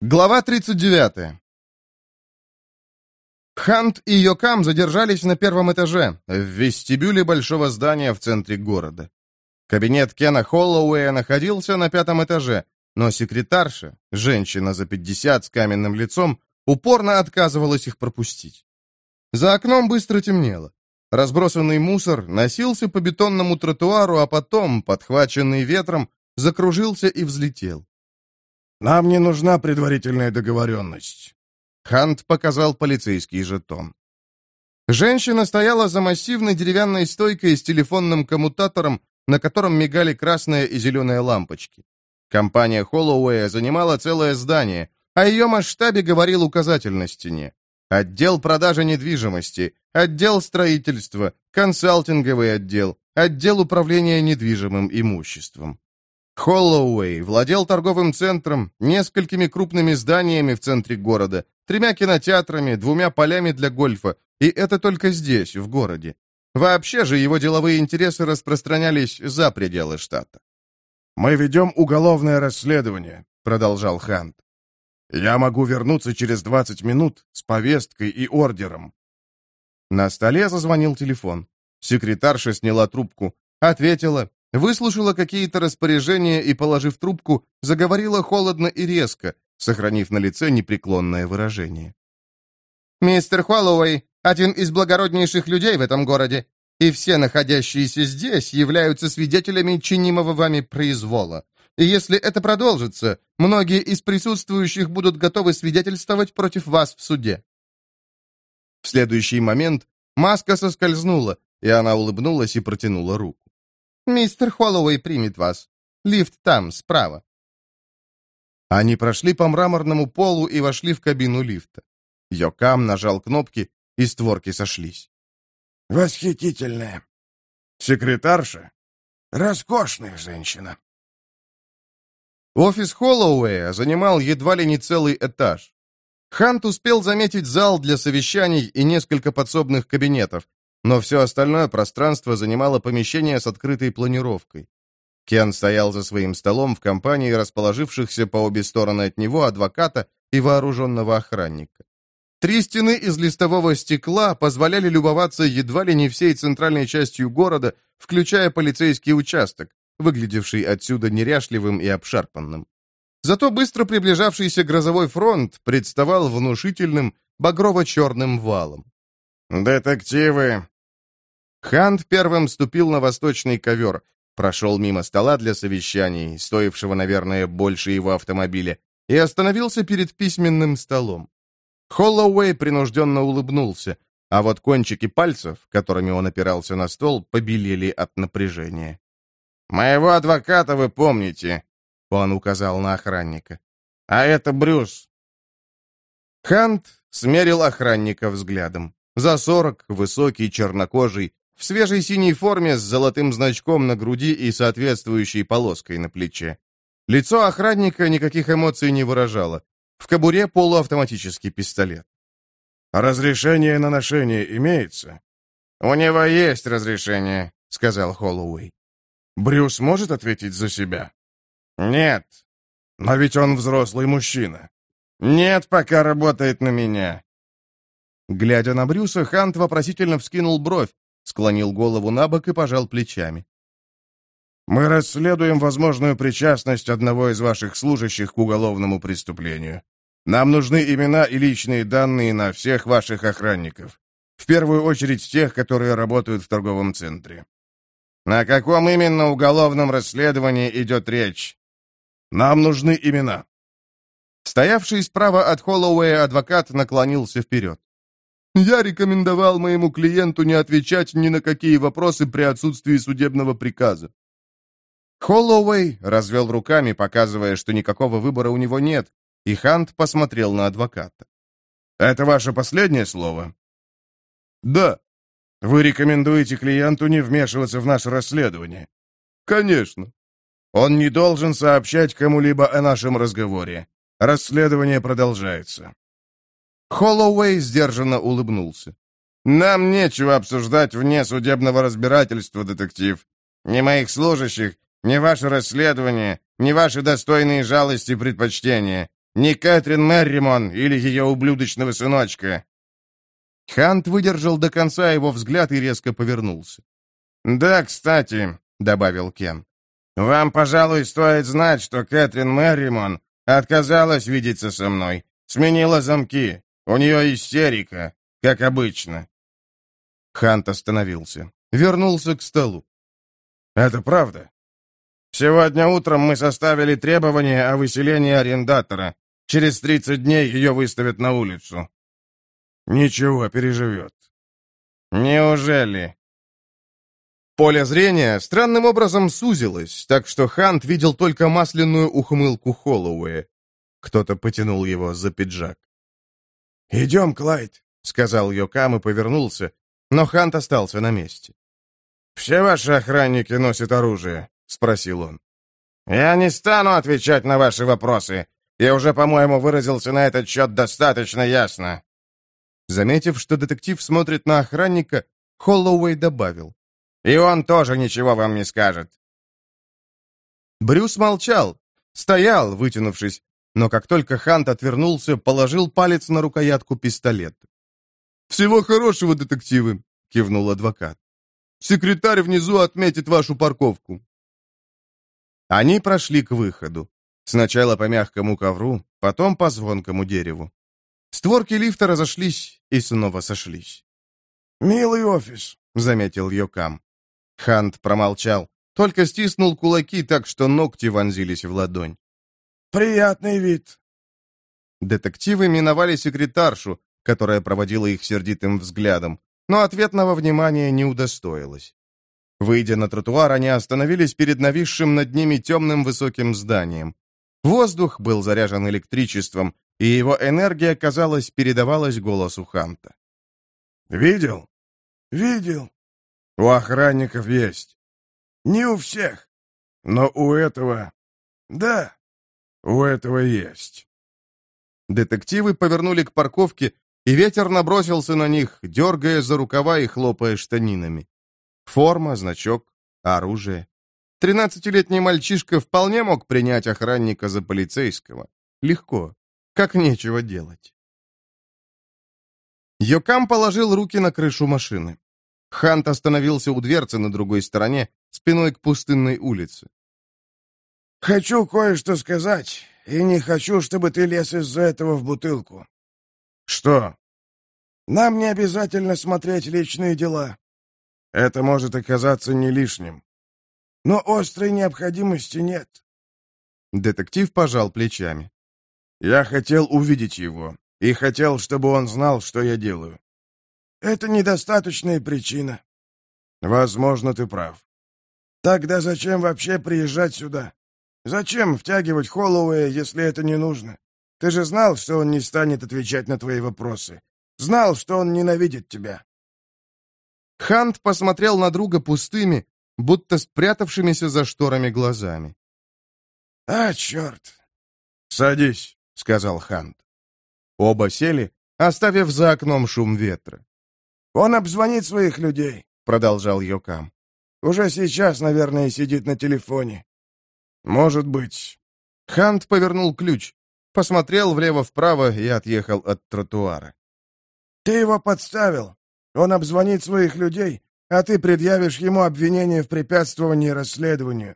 Глава 39. Хант и Йокам задержались на первом этаже, в вестибюле большого здания в центре города. Кабинет Кена Холлоуэя находился на пятом этаже, но секретарша, женщина за 50 с каменным лицом, упорно отказывалась их пропустить. За окном быстро темнело. Разбросанный мусор носился по бетонному тротуару, а потом, подхваченный ветром, закружился и взлетел. «Нам не нужна предварительная договоренность». Хант показал полицейский жетон. Женщина стояла за массивной деревянной стойкой с телефонным коммутатором, на котором мигали красная и зеленая лампочки. Компания Холлоуэя занимала целое здание, о ее масштабе говорил указатель на стене. Отдел продажи недвижимости, отдел строительства, консалтинговый отдел, отдел управления недвижимым имуществом. Холлоуэй владел торговым центром, несколькими крупными зданиями в центре города, тремя кинотеатрами, двумя полями для гольфа, и это только здесь, в городе. Вообще же его деловые интересы распространялись за пределы штата. «Мы ведем уголовное расследование», — продолжал Хант. «Я могу вернуться через 20 минут с повесткой и ордером». На столе зазвонил телефон. Секретарша сняла трубку, ответила, Выслушала какие-то распоряжения и, положив трубку, заговорила холодно и резко, сохранив на лице непреклонное выражение. «Мистер Холлоуэй один из благороднейших людей в этом городе, и все находящиеся здесь являются свидетелями чинимого вами произвола. И если это продолжится, многие из присутствующих будут готовы свидетельствовать против вас в суде». В следующий момент маска соскользнула, и она улыбнулась и протянула руку. «Мистер Холлоуэй примет вас. Лифт там, справа». Они прошли по мраморному полу и вошли в кабину лифта. Йокам нажал кнопки, и створки сошлись. «Восхитительная. Секретарша? Роскошная женщина». Офис Холлоуэя занимал едва ли не целый этаж. Хант успел заметить зал для совещаний и несколько подсобных кабинетов, но все остальное пространство занимало помещение с открытой планировкой. Кен стоял за своим столом в компании расположившихся по обе стороны от него адвоката и вооруженного охранника. Три стены из листового стекла позволяли любоваться едва ли не всей центральной частью города, включая полицейский участок, выглядевший отсюда неряшливым и обшарпанным. Зато быстро приближавшийся грозовой фронт представал внушительным багрово-черным валом. «Детективы!» Хант первым ступил на восточный ковер, прошел мимо стола для совещаний, стоившего, наверное, больше его автомобиля, и остановился перед письменным столом. Холлоуэй принужденно улыбнулся, а вот кончики пальцев, которыми он опирался на стол, побелели от напряжения. «Моего адвоката вы помните», — он указал на охранника. «А это Брюс». Хант смерил охранника взглядом. За сорок, высокий, чернокожий, в свежей синей форме с золотым значком на груди и соответствующей полоской на плече. Лицо охранника никаких эмоций не выражало. В кобуре полуавтоматический пистолет. «Разрешение на ношение имеется?» «У него есть разрешение», — сказал Холлоуэй. «Брюс может ответить за себя?» «Нет». «Но ведь он взрослый мужчина». «Нет, пока работает на меня». Глядя на Брюса, Хант вопросительно вскинул бровь, склонил голову на бок и пожал плечами. «Мы расследуем возможную причастность одного из ваших служащих к уголовному преступлению. Нам нужны имена и личные данные на всех ваших охранников. В первую очередь тех, которые работают в торговом центре». «На каком именно уголовном расследовании идет речь?» «Нам нужны имена». Стоявший справа от Холлоуэя адвокат наклонился вперед. Я рекомендовал моему клиенту не отвечать ни на какие вопросы при отсутствии судебного приказа. Холлоуэй развел руками, показывая, что никакого выбора у него нет, и Хант посмотрел на адвоката. «Это ваше последнее слово?» «Да». «Вы рекомендуете клиенту не вмешиваться в наше расследование?» «Конечно». «Он не должен сообщать кому-либо о нашем разговоре. Расследование продолжается». Холлоуэй сдержанно улыбнулся. «Нам нечего обсуждать вне судебного разбирательства, детектив. Ни моих служащих, ни ваше расследование, ни ваши достойные жалости и предпочтения. Не Кэтрин Мерримон или ее ублюдочного сыночка». Хант выдержал до конца его взгляд и резко повернулся. «Да, кстати», — добавил Кен, — «вам, пожалуй, стоит знать, что Кэтрин Мерримон отказалась видеться со мной, сменила замки. У нее истерика, как обычно». Хант остановился, вернулся к столу. «Это правда. Сегодня утром мы составили требования о выселении арендатора. Через 30 дней ее выставят на улицу». «Ничего, переживет». «Неужели?» Поле зрения странным образом сузилось, так что Хант видел только масляную ухмылку Холлоуэя. Кто-то потянул его за пиджак. «Идем, Клайд», — сказал Йокам и повернулся, но Хант остался на месте. «Все ваши охранники носят оружие?» — спросил он. «Я не стану отвечать на ваши вопросы. Я уже, по-моему, выразился на этот счет достаточно ясно». Заметив, что детектив смотрит на охранника, Холлоуэй добавил. «И он тоже ничего вам не скажет». Брюс молчал, стоял, вытянувшись, но как только Хант отвернулся, положил палец на рукоятку пистолета. «Всего хорошего, детективы!» — кивнул адвокат. «Секретарь внизу отметит вашу парковку». Они прошли к выходу. Сначала по мягкому ковру, потом по звонкому дереву. Створки лифта разошлись и снова сошлись. «Милый офис», — заметил Йокам. Хант промолчал, только стиснул кулаки так, что ногти вонзились в ладонь. «Приятный вид». Детективы миновали секретаршу, которая проводила их сердитым взглядом, но ответного внимания не удостоилась. Выйдя на тротуар, они остановились перед нависшим над ними темным высоким зданием. Воздух был заряжен электричеством, и его энергия, казалось, передавалась голосу Ханта. «Видел?» «Видел. У охранников есть. Не у всех, но у этого... Да, у этого есть». Детективы повернули к парковке, и ветер набросился на них, дергая за рукава и хлопая штанинами. Форма, значок, оружие. Тринадцатилетний мальчишка вполне мог принять охранника за полицейского. Легко, как нечего делать. Йокам положил руки на крышу машины. Хант остановился у дверцы на другой стороне, спиной к пустынной улице. «Хочу кое-что сказать, и не хочу, чтобы ты лез из-за этого в бутылку». «Что?» «Нам не обязательно смотреть личные дела». «Это может оказаться не лишним». «Но острой необходимости нет». Детектив пожал плечами. «Я хотел увидеть его, и хотел, чтобы он знал, что я делаю». «Это недостаточная причина». «Возможно, ты прав». «Тогда зачем вообще приезжать сюда? Зачем втягивать Холлоуэя, если это не нужно? Ты же знал, что он не станет отвечать на твои вопросы. Знал, что он ненавидит тебя». Хант посмотрел на друга пустыми, будто спрятавшимися за шторами глазами. «А, черт!» «Садись», — сказал Хант. Оба сели, оставив за окном шум ветра. «Он обзвонит своих людей», — продолжал Йокам. «Уже сейчас, наверное, сидит на телефоне». «Может быть». Хант повернул ключ посмотрел влево-вправо и отъехал от тротуара. «Ты его подставил. Он обзвонит своих людей, а ты предъявишь ему обвинение в препятствовании расследованию».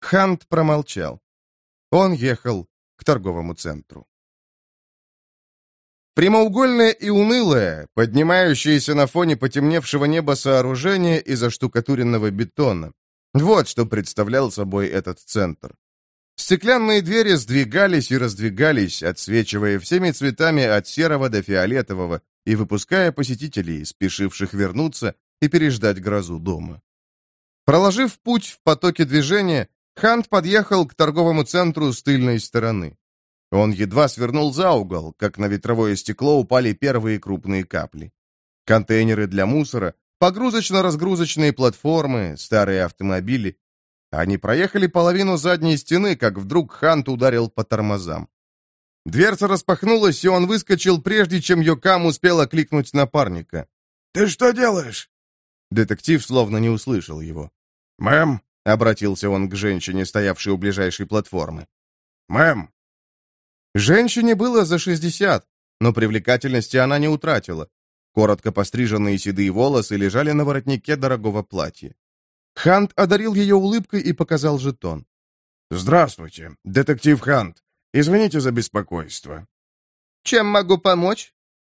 Хант промолчал. Он ехал к торговому центру. Прямоугольное и унылое, поднимающееся на фоне потемневшего неба сооружение из оштукатуренного бетона. Вот что представлял собой этот центр. Стеклянные двери сдвигались и раздвигались, отсвечивая всеми цветами от серого до фиолетового и выпуская посетителей, спешивших вернуться и переждать грозу дома. Проложив путь в потоке движения, Хант подъехал к торговому центру с тыльной стороны. Он едва свернул за угол, как на ветровое стекло упали первые крупные капли. Контейнеры для мусора, погрузочно-разгрузочные платформы, старые автомобили, они проехали половину задней стены, как вдруг Хант ударил по тормозам. Дверца распахнулась, и он выскочил, прежде чем Йокам успел окликнуть напарника. «Ты что делаешь?» Детектив словно не услышал его. «Мэм», — обратился он к женщине, стоявшей у ближайшей платформы. «Мэм, Женщине было за 60, но привлекательности она не утратила. Коротко постриженные седые волосы лежали на воротнике дорогого платья. Хант одарил ее улыбкой и показал жетон. «Здравствуйте, детектив Хант. Извините за беспокойство». «Чем могу помочь?»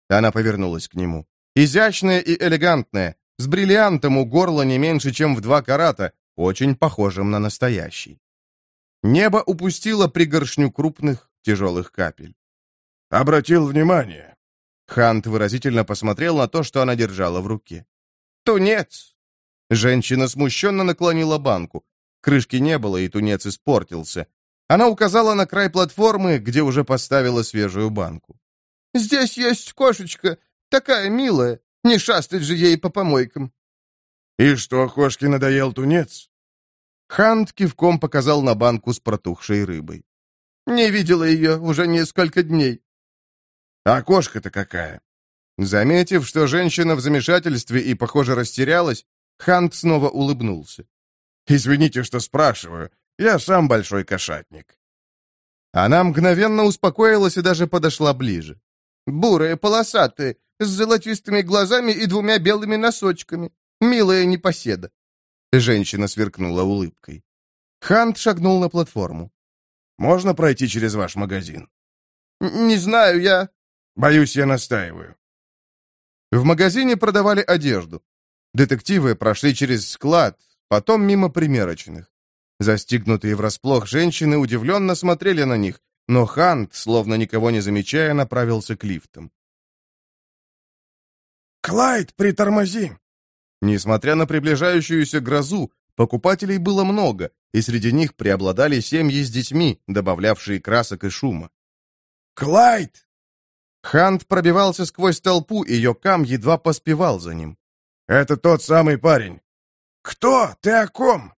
Она повернулась к нему. Изящная и элегантная, с бриллиантом у горла не меньше, чем в два карата, очень похожим на настоящий. Небо упустило пригоршню крупных, тяжелых капель. «Обратил внимание». Хант выразительно посмотрел на то, что она держала в руке. «Тунец!» Женщина смущенно наклонила банку. Крышки не было, и тунец испортился. Она указала на край платформы, где уже поставила свежую банку. «Здесь есть кошечка, такая милая. Не шастать же ей по помойкам». «И что, кошке надоел тунец?» Хант кивком показал на банку с протухшей рыбой. «Не видела ее уже несколько дней». «А кошка-то какая?» Заметив, что женщина в замешательстве и, похоже, растерялась, Хант снова улыбнулся. «Извините, что спрашиваю. Я сам большой кошатник». Она мгновенно успокоилась и даже подошла ближе. «Бурые, полосатые, с золотистыми глазами и двумя белыми носочками. Милая непоседа». Женщина сверкнула улыбкой. Хант шагнул на платформу. «Можно пройти через ваш магазин?» «Не знаю, я...» «Боюсь, я настаиваю». В магазине продавали одежду. Детективы прошли через склад, потом мимо примерочных. Застигнутые врасплох женщины удивленно смотрели на них, но Хант, словно никого не замечая, направился к лифтам. «Клайд, притормози!» Несмотря на приближающуюся грозу, покупателей было много, и среди них преобладали семьи с детьми, добавлявшие красок и шума. «Клайд!» Хант пробивался сквозь толпу, и Йокам едва поспевал за ним. «Это тот самый парень». «Кто? Ты о ком?»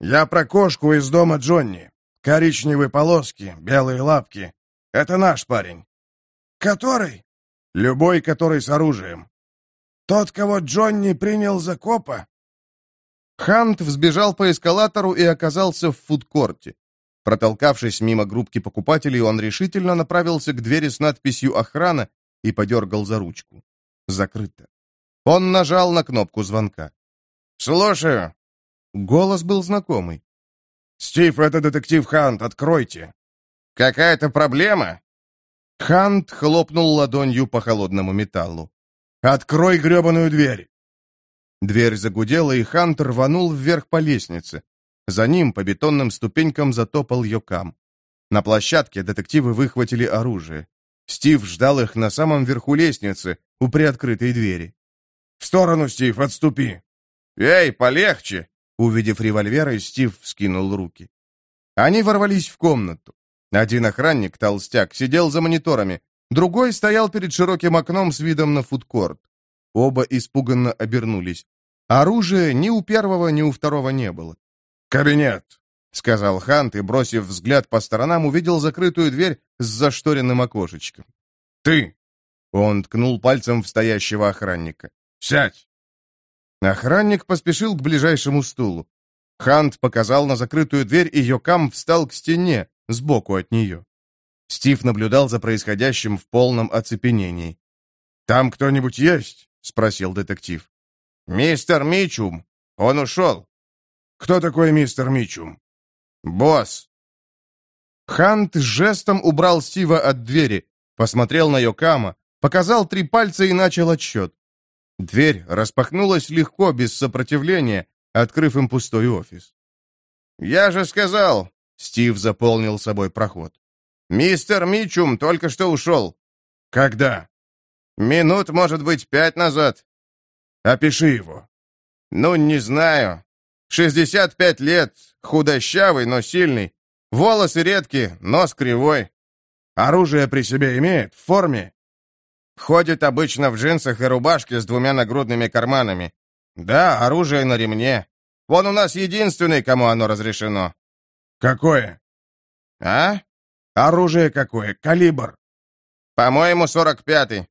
«Я про кошку из дома Джонни. Коричневые полоски, белые лапки. Это наш парень». «Который?» «Любой, который с оружием». «Тот, кого Джонни принял за копа?» Хант взбежал по эскалатору и оказался в фудкорте. Протолкавшись мимо группки покупателей, он решительно направился к двери с надписью «Охрана» и подергал за ручку. Закрыто. Он нажал на кнопку звонка. «Слушаю». Голос был знакомый. «Стив, это детектив Хант, откройте». «Какая-то проблема?» Хант хлопнул ладонью по холодному металлу. «Открой гребаную дверь!» Дверь загудела, и Хант рванул вверх по лестнице. За ним по бетонным ступенькам затопал Йокам. На площадке детективы выхватили оружие. Стив ждал их на самом верху лестницы, у приоткрытой двери. «В сторону, Стив, отступи!» «Эй, полегче!» Увидев револьверы, Стив вскинул руки. Они ворвались в комнату. Один охранник, толстяк, сидел за мониторами, другой стоял перед широким окном с видом на фудкорт. Оба испуганно обернулись. Оружия ни у первого, ни у второго не было. «Кабинет!» — сказал Хант и, бросив взгляд по сторонам, увидел закрытую дверь с зашторенным окошечком. «Ты!» — он ткнул пальцем в стоящего охранника. «Сядь!» Охранник поспешил к ближайшему стулу. Хант показал на закрытую дверь, и Йокам встал к стене, сбоку от нее. Стив наблюдал за происходящим в полном оцепенении. «Там кто-нибудь есть?» — спросил детектив. «Мистер Мичум. Он ушел». «Кто такой мистер Мичум?» «Босс». Хант жестом убрал Стива от двери, посмотрел на Йокама, показал три пальца и начал отсчет. Дверь распахнулась легко, без сопротивления, открыв им пустой офис. «Я же сказал!» — Стив заполнил собой проход. «Мистер Мичум только что ушел». «Когда?» «Минут, может быть, пять назад». «Опиши его». «Ну, не знаю. Шестьдесят пять лет, худощавый, но сильный. Волосы редкие, нос кривой. Оружие при себе имеет, в форме?» Ходит обычно в джинсах и рубашке с двумя нагрудными карманами. Да, оружие на ремне. Он у нас единственный, кому оно разрешено. Какое? А? Оружие какое? Калибр? По-моему, сорок пятый.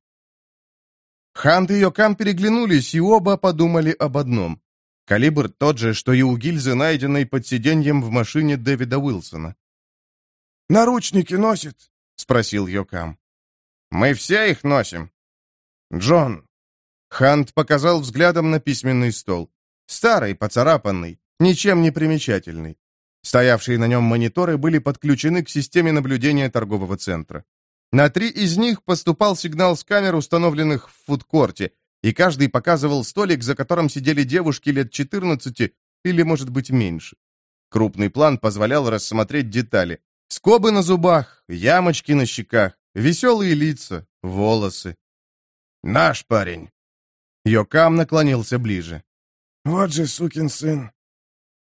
Хант и Йокам переглянулись, и оба подумали об одном. Калибр тот же, что и у гильзы, найденной под сиденьем в машине Дэвида Уилсона. «Наручники носит?» — спросил Йокам. «Мы все их носим». «Джон». Хант показал взглядом на письменный стол. Старый, поцарапанный, ничем не примечательный. Стоявшие на нем мониторы были подключены к системе наблюдения торгового центра. На три из них поступал сигнал с камер, установленных в фудкорте, и каждый показывал столик, за которым сидели девушки лет 14 или, может быть, меньше. Крупный план позволял рассмотреть детали. Скобы на зубах, ямочки на щеках, веселые лица, волосы. «Наш парень!» Йокам наклонился ближе. «Вот же сукин сын!»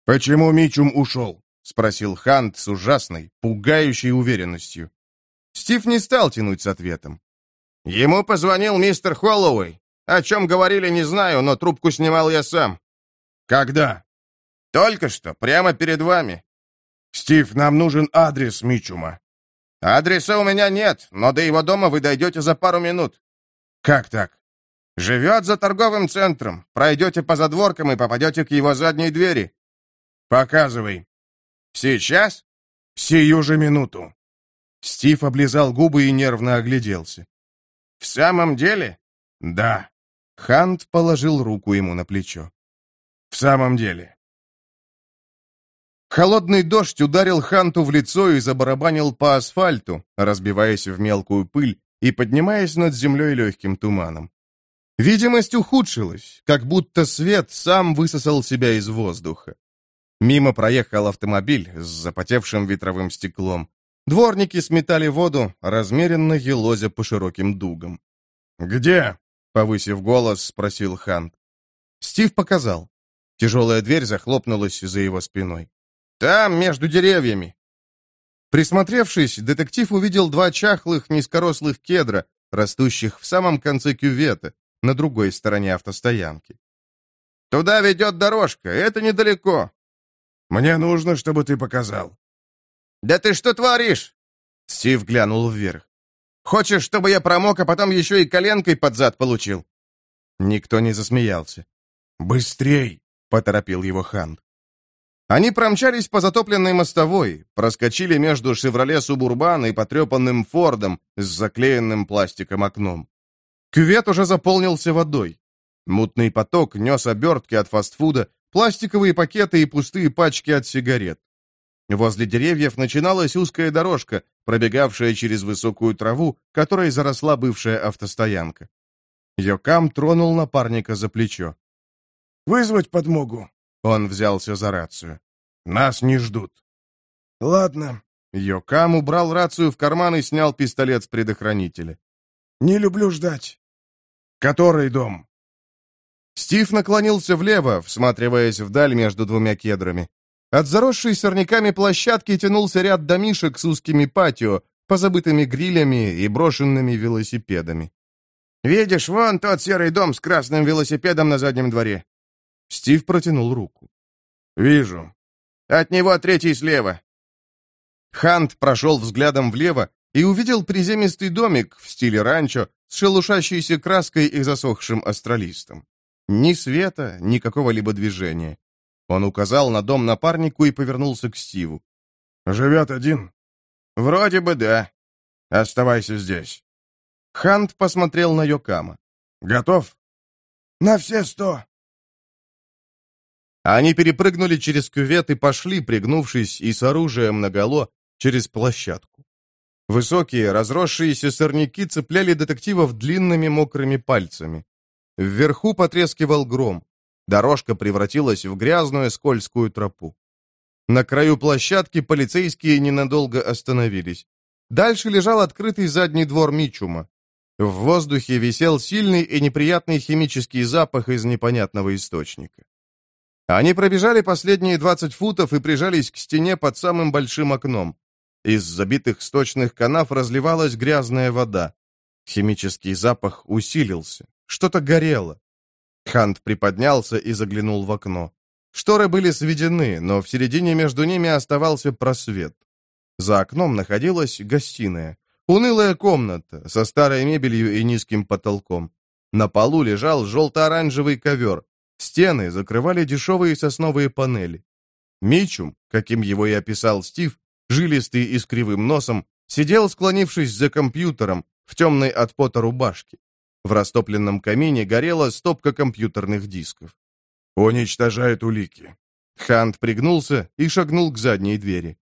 «Почему Мичум ушел?» — спросил Хант с ужасной, пугающей уверенностью. Стив не стал тянуть с ответом. «Ему позвонил мистер Холлоуэй. О чем говорили, не знаю, но трубку снимал я сам». «Когда?» «Только что, прямо перед вами». «Стив, нам нужен адрес Мичума». «Адреса у меня нет, но до его дома вы дойдете за пару минут». «Как так?» «Живет за торговым центром. Пройдете по задворкам и попадете к его задней двери». «Показывай». «Сейчас?» «Сию же минуту». Стив облизал губы и нервно огляделся. «В самом деле?» «Да». Хант положил руку ему на плечо. «В самом деле». Холодный дождь ударил Ханту в лицо и забарабанил по асфальту, разбиваясь в мелкую пыль и поднимаясь над землей легким туманом. Видимость ухудшилась, как будто свет сам высосал себя из воздуха. Мимо проехал автомобиль с запотевшим ветровым стеклом. Дворники сметали воду, размеренно елозя по широким дугам. «Где?» — повысив голос, спросил Хант. Стив показал. Тяжелая дверь захлопнулась за его спиной. «Там, между деревьями». Присмотревшись, детектив увидел два чахлых, низкорослых кедра, растущих в самом конце кювета, на другой стороне автостоянки. «Туда ведет дорожка, это недалеко». «Мне нужно, чтобы ты показал». «Да ты что творишь?» Стив глянул вверх. «Хочешь, чтобы я промок, а потом еще и коленкой под зад получил?» Никто не засмеялся. «Быстрей!» — поторопил его Хант. Они промчались по затопленной мостовой, проскочили между «Шевроле Субурбан» и потрепанным «Фордом» с заклеенным пластиком окном. Кювет уже заполнился водой. Мутный поток нес обертки от фастфуда, пластиковые пакеты и пустые пачки от сигарет. Возле деревьев начиналась узкая дорожка, пробегавшая через высокую траву, которой заросла бывшая автостоянка. Йокам тронул напарника за плечо. «Вызвать подмогу?» Он взялся за рацию. «Нас не ждут». «Ладно». Йокам убрал рацию в карман и снял пистолет с предохранителя. «Не люблю ждать». «Который дом?» Стив наклонился влево, всматриваясь вдаль между двумя кедрами. От заросшей сорняками площадки тянулся ряд домишек с узкими патио, позабытыми грилями и брошенными велосипедами. «Видишь, вон тот серый дом с красным велосипедом на заднем дворе». Стив протянул руку. «Вижу. От него третий слева». Хант прошел взглядом влево и увидел приземистый домик в стиле ранчо с шелушащейся краской и засохшим астралистом. Ни света, ни какого-либо движения. Он указал на дом напарнику и повернулся к Стиву. «Живет один?» «Вроде бы да. Оставайся здесь». Хант посмотрел на Йокама. «Готов?» «На все сто». Они перепрыгнули через кювет и пошли, пригнувшись и с оружием наголо, через площадку. Высокие, разросшиеся сорняки цепляли детективов длинными мокрыми пальцами. Вверху потрескивал гром. Дорожка превратилась в грязную скользкую тропу. На краю площадки полицейские ненадолго остановились. Дальше лежал открытый задний двор Мичума. В воздухе висел сильный и неприятный химический запах из непонятного источника. Они пробежали последние 20 футов и прижались к стене под самым большим окном. Из забитых сточных канав разливалась грязная вода. Химический запах усилился. Что-то горело. Хант приподнялся и заглянул в окно. Шторы были сведены, но в середине между ними оставался просвет. За окном находилась гостиная. Унылая комната со старой мебелью и низким потолком. На полу лежал желто-оранжевый ковер. Стены закрывали дешевые сосновые панели. Мичум, каким его и описал Стив, жилистый и с кривым носом, Сидел, склонившись за компьютером, в темной от пота рубашке. В растопленном камине горела стопка компьютерных дисков. «Уничтожает улики». Хант пригнулся и шагнул к задней двери.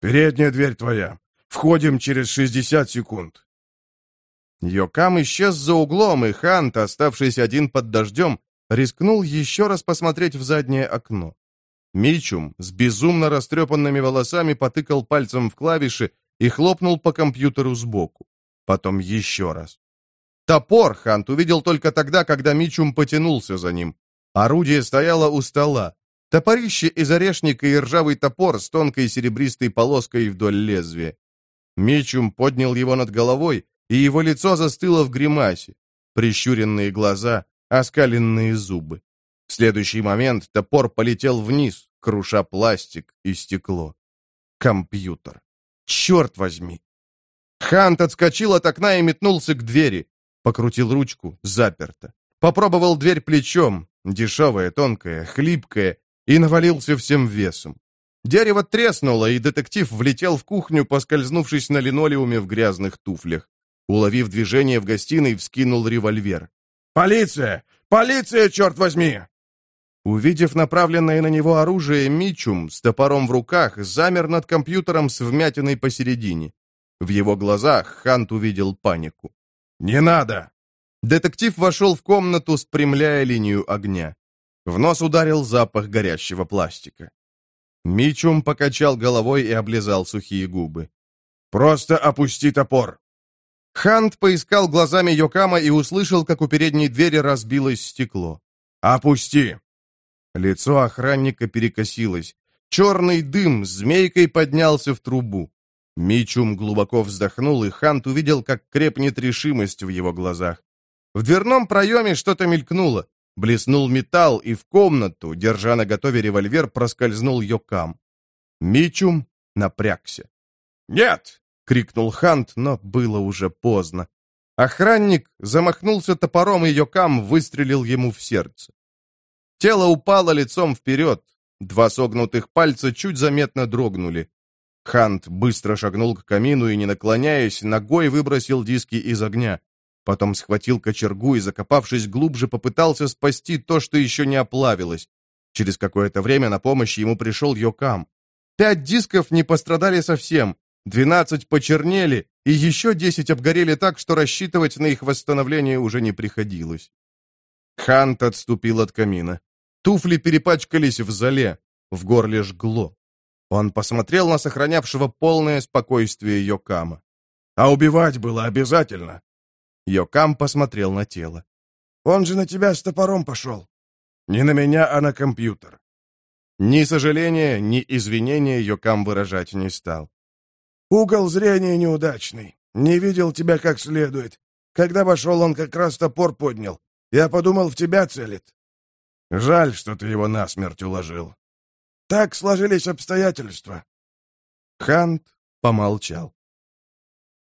«Передняя дверь твоя. Входим через 60 секунд». Йокам исчез за углом, и Хант, оставшийся один под дождем, рискнул еще раз посмотреть в заднее окно. Мичум с безумно растрепанными волосами потыкал пальцем в клавиши и хлопнул по компьютеру сбоку. Потом еще раз. Топор Хант увидел только тогда, когда Мичум потянулся за ним. Орудие стояло у стола. Топорище из орешника и ржавый топор с тонкой серебристой полоской вдоль лезвия. Мичум поднял его над головой, и его лицо застыло в гримасе. Прищуренные глаза, оскаленные зубы. В следующий момент топор полетел вниз, круша пластик и стекло. Компьютер. Черт возьми! Хант отскочил от окна и метнулся к двери. Покрутил ручку, заперто. Попробовал дверь плечом, дешевая, тонкая, хлипкая, и навалился всем весом. Дерево треснуло, и детектив влетел в кухню, поскользнувшись на линолеуме в грязных туфлях. Уловив движение в гостиной, вскинул револьвер. «Полиция! Полиция, черт возьми!» Увидев направленное на него оружие, Мичум с топором в руках замер над компьютером с вмятиной посередине. В его глазах Хант увидел панику. «Не надо!» Детектив вошел в комнату, спрямляя линию огня. В нос ударил запах горящего пластика. Мичум покачал головой и облизал сухие губы. «Просто опусти топор!» Хант поискал глазами Йокама и услышал, как у передней двери разбилось стекло. «Опусти!» Лицо охранника перекосилось. Черный дым змейкой поднялся в трубу. Мичум глубоко вздохнул, и Хант увидел, как крепнет решимость в его глазах. В дверном проеме что-то мелькнуло. Блеснул металл, и в комнату, держа на готове револьвер, проскользнул Йокам. Мичум напрягся. «Нет!» — крикнул Хант, но было уже поздно. Охранник замахнулся топором, и Йокам выстрелил ему в сердце. Тело упало лицом вперед. Два согнутых пальца чуть заметно дрогнули. Хант быстро шагнул к камину и, не наклоняясь, ногой выбросил диски из огня. Потом схватил кочергу и, закопавшись глубже, попытался спасти то, что еще не оплавилось. Через какое-то время на помощь ему пришел Йокам. Пять дисков не пострадали совсем, двенадцать почернели, и еще десять обгорели так, что рассчитывать на их восстановление уже не приходилось. Хант отступил от камина. Туфли перепачкались в зале, в горле жгло. Он посмотрел на сохранявшего полное спокойствие Йокама. «А убивать было обязательно!» Йокам посмотрел на тело. «Он же на тебя с топором пошел!» «Не на меня, а на компьютер!» Ни сожаления, ни извинения Йокам выражать не стал. «Угол зрения неудачный. Не видел тебя как следует. Когда вошел, он как раз топор поднял. Я подумал, в тебя целит. Жаль, что ты его насмерть уложил. Так сложились обстоятельства. Хант помолчал.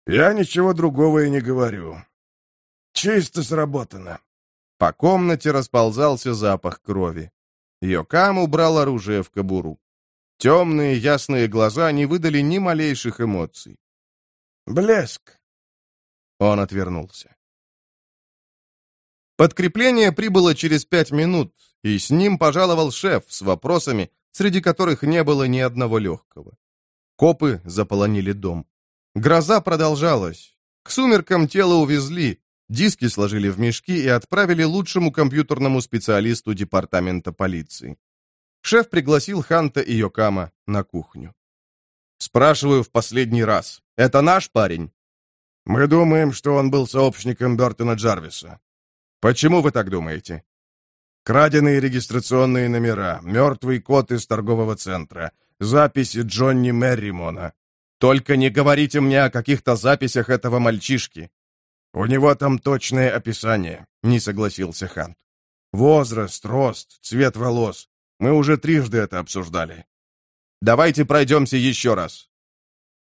Я ничего другого и не говорю. Чисто сработано. По комнате расползался запах крови. Йокам убрал оружие в кобуру. Темные ясные глаза не выдали ни малейших эмоций. «Блеск!» Он отвернулся. Подкрепление прибыло через пять минут, и с ним пожаловал шеф с вопросами, среди которых не было ни одного легкого. Копы заполонили дом. Гроза продолжалась. К сумеркам тело увезли, диски сложили в мешки и отправили лучшему компьютерному специалисту департамента полиции. Шеф пригласил Ханта и Йокама на кухню. «Спрашиваю в последний раз. Это наш парень?» «Мы думаем, что он был сообщником Бертона Джарвиса». «Почему вы так думаете?» Краденые регистрационные номера, мертвый кот из торгового центра, записи Джонни Мерримона. Только не говорите мне о каких-то записях этого мальчишки. У него там точное описание, не согласился Хант. Возраст, рост, цвет волос. Мы уже трижды это обсуждали. Давайте пройдемся еще раз.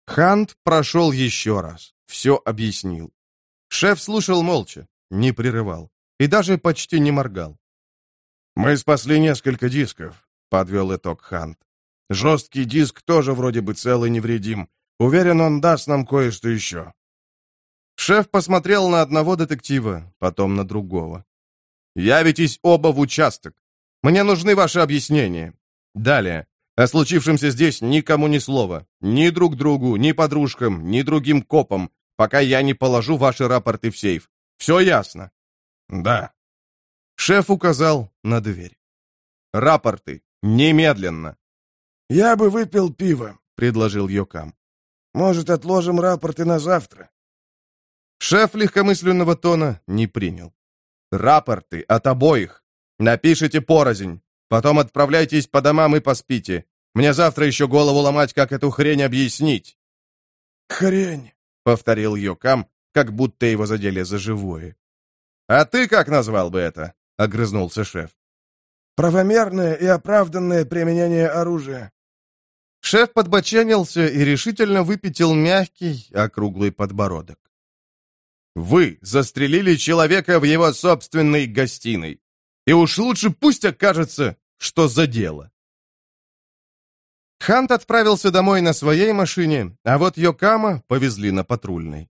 Хант прошел еще раз, все объяснил. Шеф слушал молча, не прерывал и даже почти не моргал. «Мы спасли несколько дисков», — подвел итог Хант. «Жесткий диск тоже вроде бы цел и невредим. Уверен, он даст нам кое-что еще». Шеф посмотрел на одного детектива, потом на другого. «Явитесь оба в участок. Мне нужны ваши объяснения. Далее. О случившемся здесь никому ни слова. Ни друг другу, ни подружкам, ни другим копам, пока я не положу ваши рапорты в сейф. Все ясно?» «Да». Шеф указал на дверь. «Рапорты. Немедленно». «Я бы выпил пиво», — предложил Йокам. «Может, отложим рапорты на завтра?» Шеф легкомысленного тона не принял. «Рапорты от обоих. Напишите порознь. Потом отправляйтесь по домам и поспите. Мне завтра еще голову ломать, как эту хрень объяснить». «Хрень», — повторил Йокам, как будто его задели за живое. «А ты как назвал бы это?» — огрызнулся шеф. «Правомерное и оправданное применение оружия». Шеф подбоченился и решительно выпятил мягкий, округлый подбородок. «Вы застрелили человека в его собственной гостиной. И уж лучше пусть окажется, что за дело». Хант отправился домой на своей машине, а вот Йокама повезли на патрульной.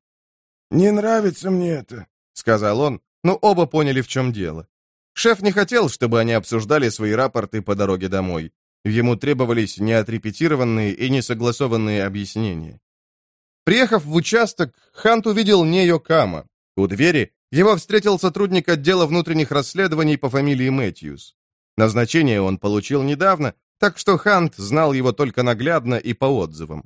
«Не нравится мне это», — сказал он, но оба поняли, в чем дело. Шеф не хотел, чтобы они обсуждали свои рапорты по дороге домой. Ему требовались неотрепетированные и несогласованные объяснения. Приехав в участок, Хант увидел не Йокама. У двери его встретил сотрудник отдела внутренних расследований по фамилии Мэтьюс. Назначение он получил недавно, так что Хант знал его только наглядно и по отзывам.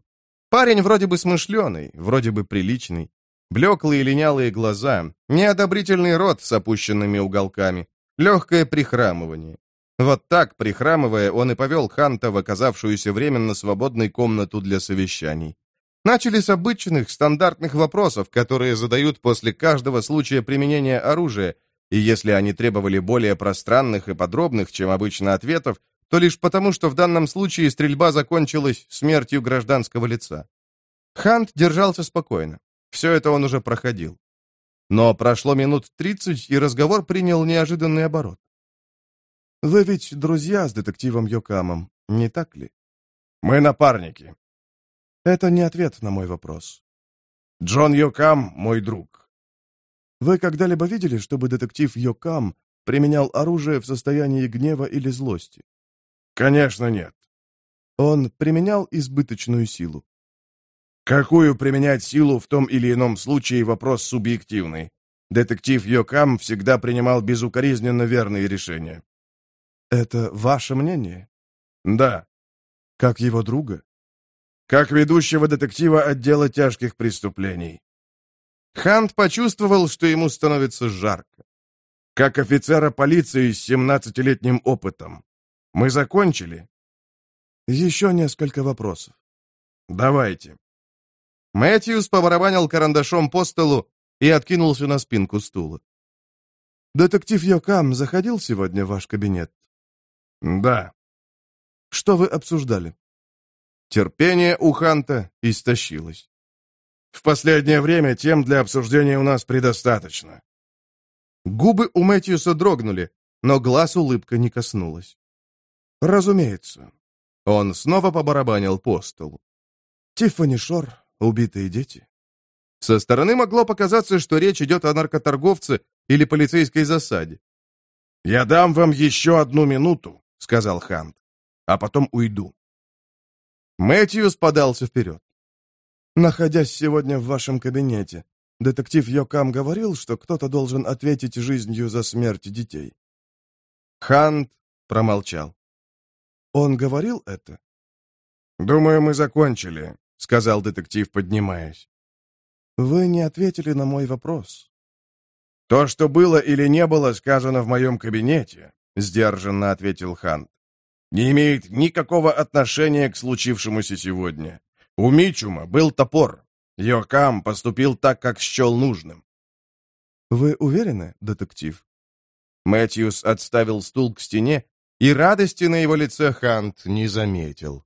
Парень вроде бы смышленый, вроде бы приличный. Блеклые линялые глаза, неодобрительный рот с опущенными уголками, легкое прихрамывание. Вот так, прихрамывая, он и повел Ханта в оказавшуюся временно свободной комнату для совещаний. Начали с обычных, стандартных вопросов, которые задают после каждого случая применения оружия, и если они требовали более пространных и подробных, чем обычно, ответов, то лишь потому, что в данном случае стрельба закончилась смертью гражданского лица. Хант держался спокойно. Все это он уже проходил. Но прошло минут тридцать, и разговор принял неожиданный оборот. «Вы ведь друзья с детективом Йокамом, не так ли?» «Мы напарники». «Это не ответ на мой вопрос». «Джон Йокам — мой друг». «Вы когда-либо видели, чтобы детектив Йокам применял оружие в состоянии гнева или злости?» «Конечно нет». «Он применял избыточную силу?» Какую применять силу в том или ином случае вопрос субъективный. Детектив Йокам всегда принимал безукоризненно верные решения. Это ваше мнение? Да. Как его друга? Как ведущего детектива отдела тяжких преступлений. Хант почувствовал, что ему становится жарко. Как офицера полиции с 17-летним опытом. Мы закончили? Еще несколько вопросов. Давайте. Мэтьюс побарабанил карандашом по столу и откинулся на спинку стула. «Детектив Йокам заходил сегодня в ваш кабинет?» «Да». «Что вы обсуждали?» Терпение у Ханта истощилось. «В последнее время тем для обсуждения у нас предостаточно». Губы у Мэтьюса дрогнули, но глаз улыбка не коснулась. «Разумеется». Он снова побарабанил по столу. «Тиффани Шор убитые дети. Со стороны могло показаться, что речь идет о наркоторговце или полицейской засаде. «Я дам вам еще одну минуту», — сказал Хант, — «а потом уйду». Мэтьюс подался вперед. «Находясь сегодня в вашем кабинете, детектив Йокам говорил, что кто-то должен ответить жизнью за смерть детей». Хант промолчал. «Он говорил это?» «Думаю, мы закончили. — сказал детектив, поднимаясь. «Вы не ответили на мой вопрос». «То, что было или не было сказано в моем кабинете», — сдержанно ответил Хант, «не имеет никакого отношения к случившемуся сегодня. У Мичума был топор. Йокам поступил так, как счел нужным». «Вы уверены, детектив?» Мэтьюс отставил стул к стене, и радости на его лице Хант не заметил.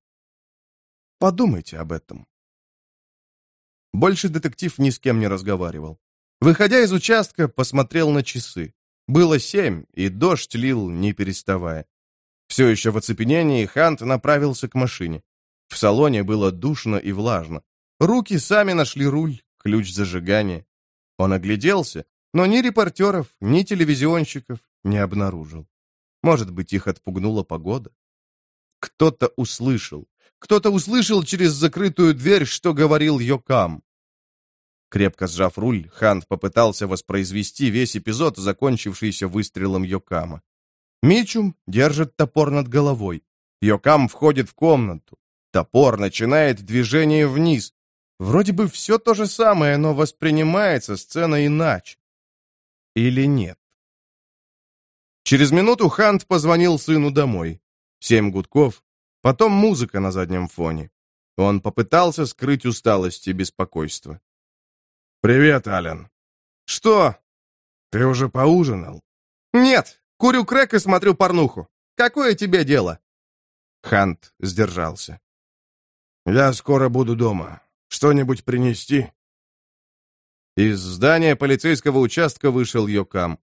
Подумайте об этом. Больше детектив ни с кем не разговаривал. Выходя из участка, посмотрел на часы. Было семь, и дождь лил, не переставая. Все еще в оцепенении Хант направился к машине. В салоне было душно и влажно. Руки сами нашли руль, ключ зажигания. Он огляделся, но ни репортеров, ни телевизионщиков не обнаружил. Может быть, их отпугнула погода? Кто-то услышал. Кто-то услышал через закрытую дверь, что говорил Йокам. Крепко сжав руль, Хант попытался воспроизвести весь эпизод, закончившийся выстрелом Йокама. Мичум держит топор над головой. Йокам входит в комнату. Топор начинает движение вниз. Вроде бы все то же самое, но воспринимается сцена иначе. Или нет? Через минуту Хант позвонил сыну домой. Семь гудков, потом музыка на заднем фоне. Он попытался скрыть усталость и беспокойство. «Привет, Ален». «Что?» «Ты уже поужинал?» «Нет, курю крэк и смотрю порнуху. Какое тебе дело?» Хант сдержался. «Я скоро буду дома. Что-нибудь принести?» Из здания полицейского участка вышел Йокам.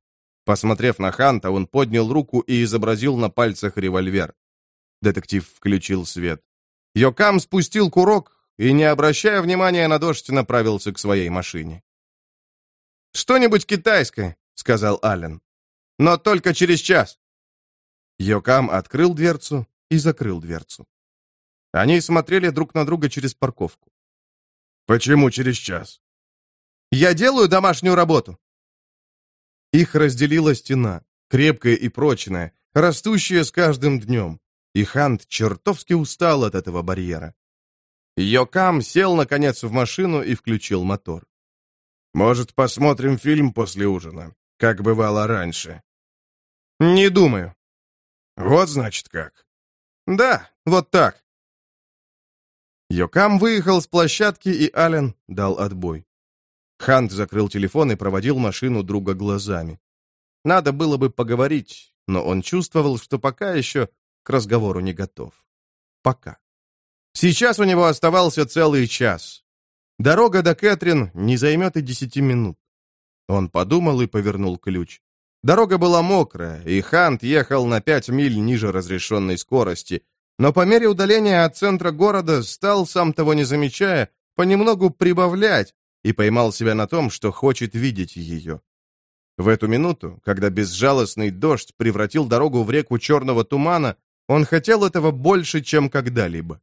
Посмотрев на Ханта, он поднял руку и изобразил на пальцах револьвер. Детектив включил свет. Йокам спустил курок и, не обращая внимания на дождь, направился к своей машине. «Что-нибудь китайское», — сказал Аллен. «Но только через час». Йокам открыл дверцу и закрыл дверцу. Они смотрели друг на друга через парковку. «Почему через час?» «Я делаю домашнюю работу». Их разделила стена, крепкая и прочная, растущая с каждым днем, и Хант чертовски устал от этого барьера. Йокам сел, наконец, в машину и включил мотор. «Может, посмотрим фильм после ужина, как бывало раньше?» «Не думаю». «Вот, значит, как?» «Да, вот так». Йокам выехал с площадки, и Ален дал отбой. Хант закрыл телефон и проводил машину друга глазами. Надо было бы поговорить, но он чувствовал, что пока еще к разговору не готов. Пока. Сейчас у него оставался целый час. Дорога до Кэтрин не займет и десяти минут. Он подумал и повернул ключ. Дорога была мокрая, и Хант ехал на пять миль ниже разрешенной скорости, но по мере удаления от центра города стал, сам того не замечая, понемногу прибавлять и поймал себя на том, что хочет видеть ее. В эту минуту, когда безжалостный дождь превратил дорогу в реку черного тумана, он хотел этого больше, чем когда-либо.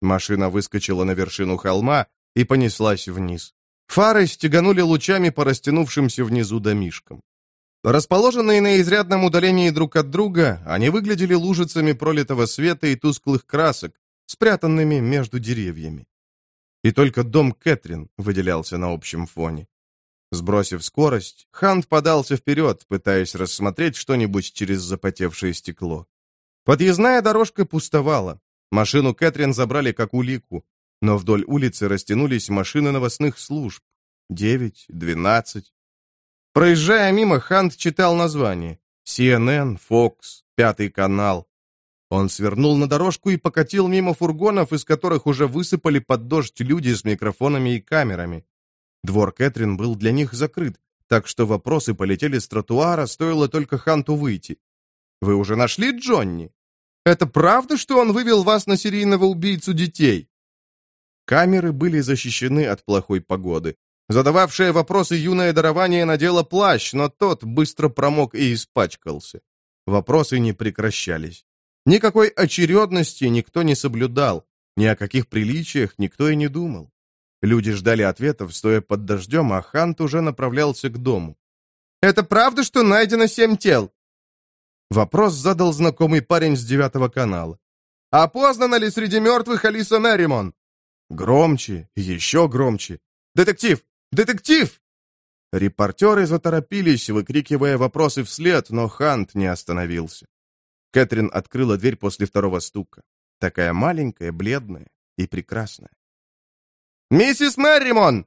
Машина выскочила на вершину холма и понеслась вниз. Фары стеганули лучами по растянувшимся внизу домишкам. Расположенные на изрядном удалении друг от друга, они выглядели лужицами пролитого света и тусклых красок, спрятанными между деревьями. И только дом Кэтрин выделялся на общем фоне. Сбросив скорость, Хант подался вперед, пытаясь рассмотреть что-нибудь через запотевшее стекло. Подъездная дорожка пустовала, Машину Кэтрин забрали как улику, но вдоль улицы растянулись машины новостных служб. Девять, двенадцать. Проезжая мимо, Хант читал названия. CNN, Fox, Пятый канал. Он свернул на дорожку и покатил мимо фургонов, из которых уже высыпали под дождь люди с микрофонами и камерами. Двор Кэтрин был для них закрыт, так что вопросы полетели с тротуара, стоило только Ханту выйти. «Вы уже нашли Джонни?» Это правда, что он вывел вас на серийного убийцу детей?» Камеры были защищены от плохой погоды. Задававшее вопросы юное дарование надело плащ, но тот быстро промок и испачкался. Вопросы не прекращались. Никакой очередности никто не соблюдал, ни о каких приличиях никто и не думал. Люди ждали ответов, стоя под дождем, а Хант уже направлялся к дому. «Это правда, что найдено семь тел?» Вопрос задал знакомый парень с девятого канала. «Опознана ли среди мертвых Алиса Мерримон?» Громче, еще громче. «Детектив! Детектив!» Репортеры заторопились, выкрикивая вопросы вслед, но Хант не остановился. Кэтрин открыла дверь после второго стука. Такая маленькая, бледная и прекрасная. «Миссис Мерримон!»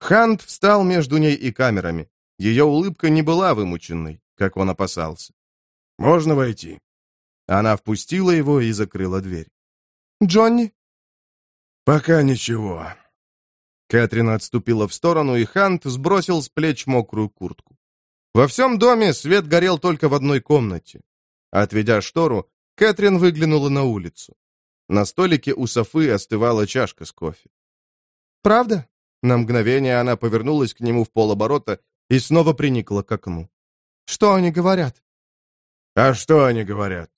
Хант встал между ней и камерами. Ее улыбка не была вымученной, как он опасался. «Можно войти?» Она впустила его и закрыла дверь. «Джонни?» «Пока ничего». Кэтрин отступила в сторону, и Хант сбросил с плеч мокрую куртку. Во всем доме свет горел только в одной комнате. Отведя штору, Кэтрин выглянула на улицу. На столике у Софы остывала чашка с кофе. Правда?» На мгновение она повернулась к нему в полоборота и снова приникла к окну. «Что они говорят?» «А что они говорят?»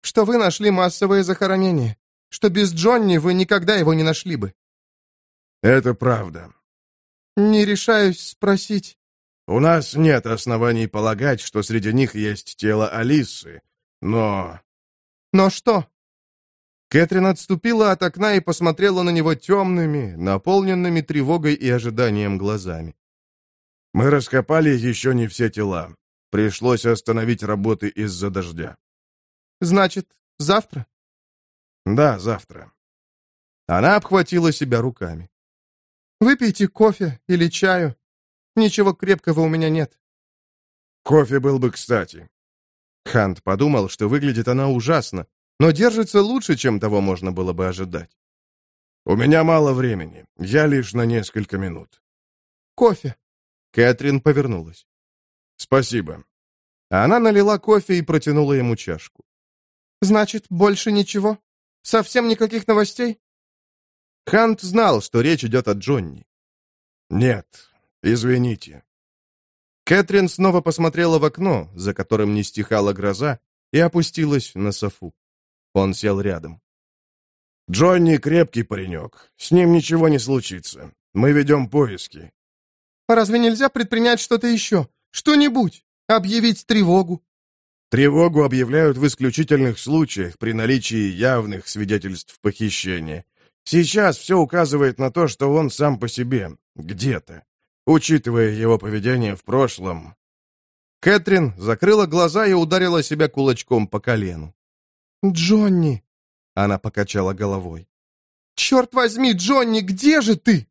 «Что вы нашли массовое захоронение. Что без Джонни вы никогда его не нашли бы». «Это правда». «Не решаюсь спросить». «У нас нет оснований полагать, что среди них есть тело Алисы, но...» «Но что?» Кэтрин отступила от окна и посмотрела на него темными, наполненными тревогой и ожиданием глазами. «Мы раскопали еще не все тела. Пришлось остановить работы из-за дождя». «Значит, завтра?» «Да, завтра». Она обхватила себя руками. «Выпейте кофе или чаю. Ничего крепкого у меня нет». «Кофе был бы кстати». Хант подумал, что выглядит она ужасно, но держится лучше, чем того можно было бы ожидать. «У меня мало времени. Я лишь на несколько минут». «Кофе». Кэтрин повернулась. «Спасибо». Она налила кофе и протянула ему чашку. «Значит, больше ничего? Совсем никаких новостей?» Хант знал, что речь идет о Джонни. «Нет, извините». Кэтрин снова посмотрела в окно, за которым не стихала гроза, и опустилась на софу. Он сел рядом. «Джонни крепкий паренек. С ним ничего не случится. Мы ведем поиски». «Разве нельзя предпринять что-то еще? Что-нибудь? Объявить тревогу?» Тревогу объявляют в исключительных случаях при наличии явных свидетельств похищения. Сейчас все указывает на то, что он сам по себе, где-то. Учитывая его поведение в прошлом... Кэтрин закрыла глаза и ударила себя кулачком по колену. «Джонни!» — она покачала головой. «Черт возьми, Джонни, где же ты?»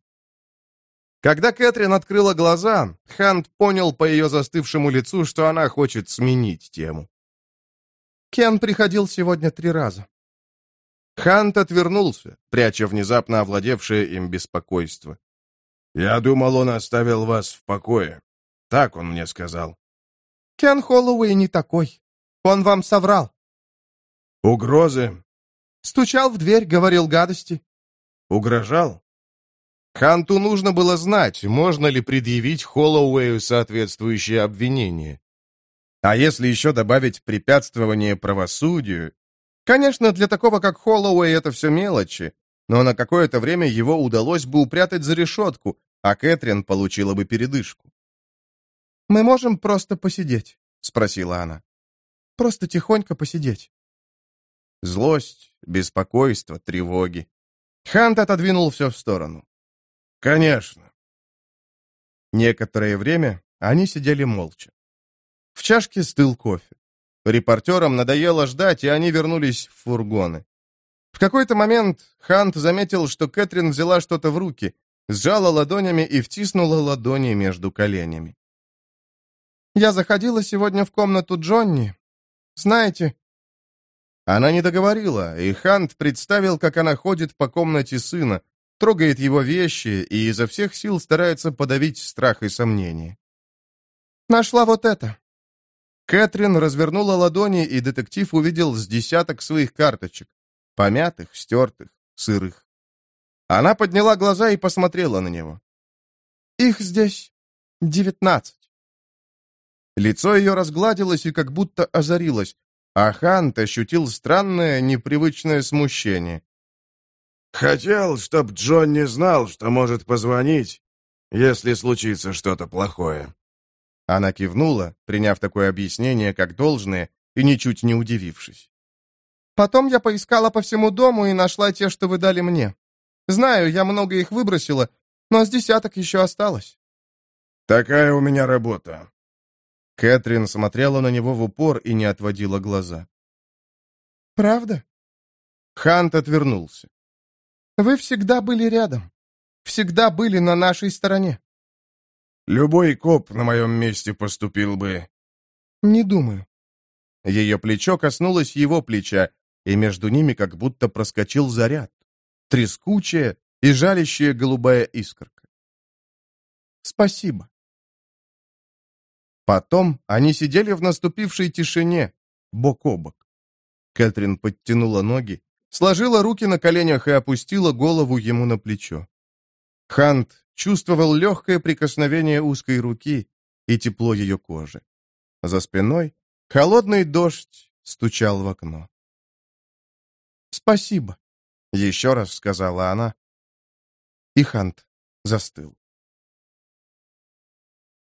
Когда Кэтрин открыла глаза, Хант понял по ее застывшему лицу, что она хочет сменить тему. Кен приходил сегодня три раза. Хант отвернулся, пряча внезапно овладевшее им беспокойство. «Я думал, он оставил вас в покое. Так он мне сказал». «Кен Холлоуэй не такой. Он вам соврал». «Угрозы?» «Стучал в дверь, говорил гадости». «Угрожал?» Ханту нужно было знать, можно ли предъявить Холлоуэю соответствующее обвинение. А если еще добавить препятствование правосудию, Конечно, для такого, как Холлоуэй, это все мелочи, но на какое-то время его удалось бы упрятать за решетку, а Кэтрин получила бы передышку. «Мы можем просто посидеть?» — спросила она. «Просто тихонько посидеть». Злость, беспокойство, тревоги. Хант отодвинул все в сторону. «Конечно». Некоторое время они сидели молча. В чашке стыл кофе. Репортерам надоело ждать, и они вернулись в фургоны. В какой-то момент Хант заметил, что Кэтрин взяла что-то в руки, сжала ладонями и втиснула ладони между коленями. «Я заходила сегодня в комнату Джонни. Знаете...» Она не договорила, и Хант представил, как она ходит по комнате сына, трогает его вещи и изо всех сил старается подавить страх и сомнение. «Нашла вот это», Кэтрин развернула ладони, и детектив увидел с десяток своих карточек. Помятых, стертых, сырых. Она подняла глаза и посмотрела на него. «Их здесь девятнадцать». Лицо ее разгладилось и как будто озарилось, а Хант ощутил странное, непривычное смущение. «Хотел, чтоб Джон не знал, что может позвонить, если случится что-то плохое», она кивнула, приняв такое объяснение как должное и ничуть не удивившись. «Потом я поискала по всему дому и нашла те, что вы дали мне. Знаю, я много их выбросила, но с десяток еще осталось». «Такая у меня работа». Кэтрин смотрела на него в упор и не отводила глаза. «Правда?» Хант отвернулся. «Вы всегда были рядом. Всегда были на нашей стороне. Любой коп на моем месте поступил бы...» «Не думаю». Ее плечо коснулось его плеча, и между ними как будто проскочил заряд. Трескучая и жалящая голубая искорка. «Спасибо». Потом они сидели в наступившей тишине, бок о бок. Кэтрин подтянула ноги, сложила руки на коленях и опустила голову ему на плечо. Хант чувствовал легкое прикосновение узкой руки и тепло ее кожи. За спиной холодный дождь стучал в окно. «Спасибо», — еще раз сказала она. И Хант застыл.